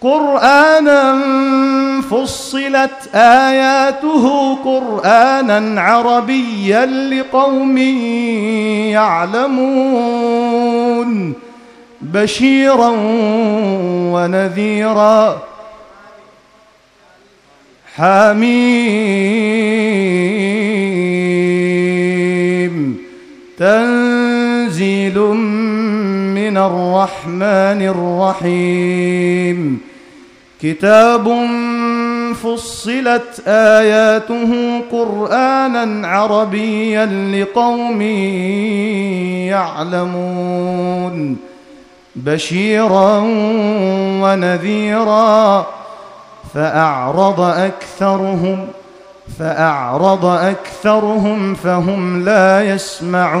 قرآنا فصلت آياته قرآنا عربيا لقوم يعلمون بشيرا ونذيرا حميم تنزيل من الرحمن الرحيم. كتاب فصلت آياته قرآنا عربيا لقوم يعلمون. بشيرا ونذيرا فأعرض أكثرهم فأعرض أكثرهم فهم لا يسمعون.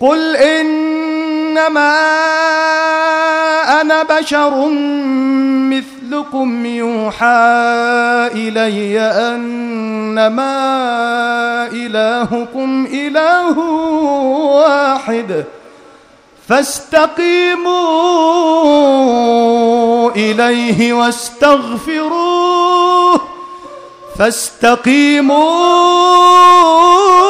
قل إنما أنا بشر مثلكم يوحى إلي أنما إلهكم إله واحد. فاستقيموا إليه واستغفروه. فاستقيموا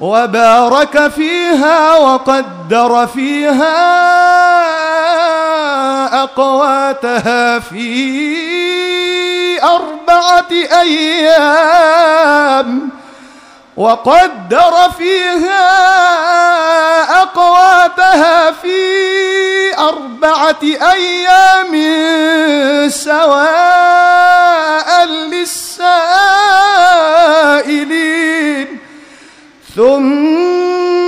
وبارك فيها وقدر فيها أقواتها في أربعة أيام وقدر فيها أقواتها في أربعة أيام سواء للسائلين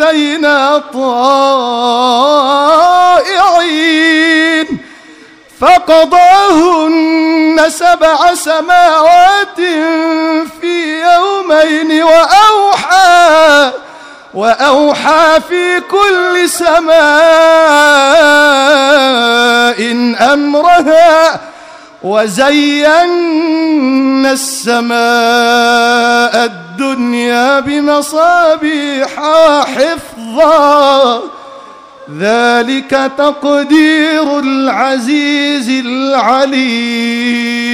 أتينا طائعين. فقضاهن سبع سماوات في يومين وأوحى وأوحى في كل سماء أمرها وزينا السماء الدنيا بمصابيح حفظا. ذلك تقدير العزيز العليم.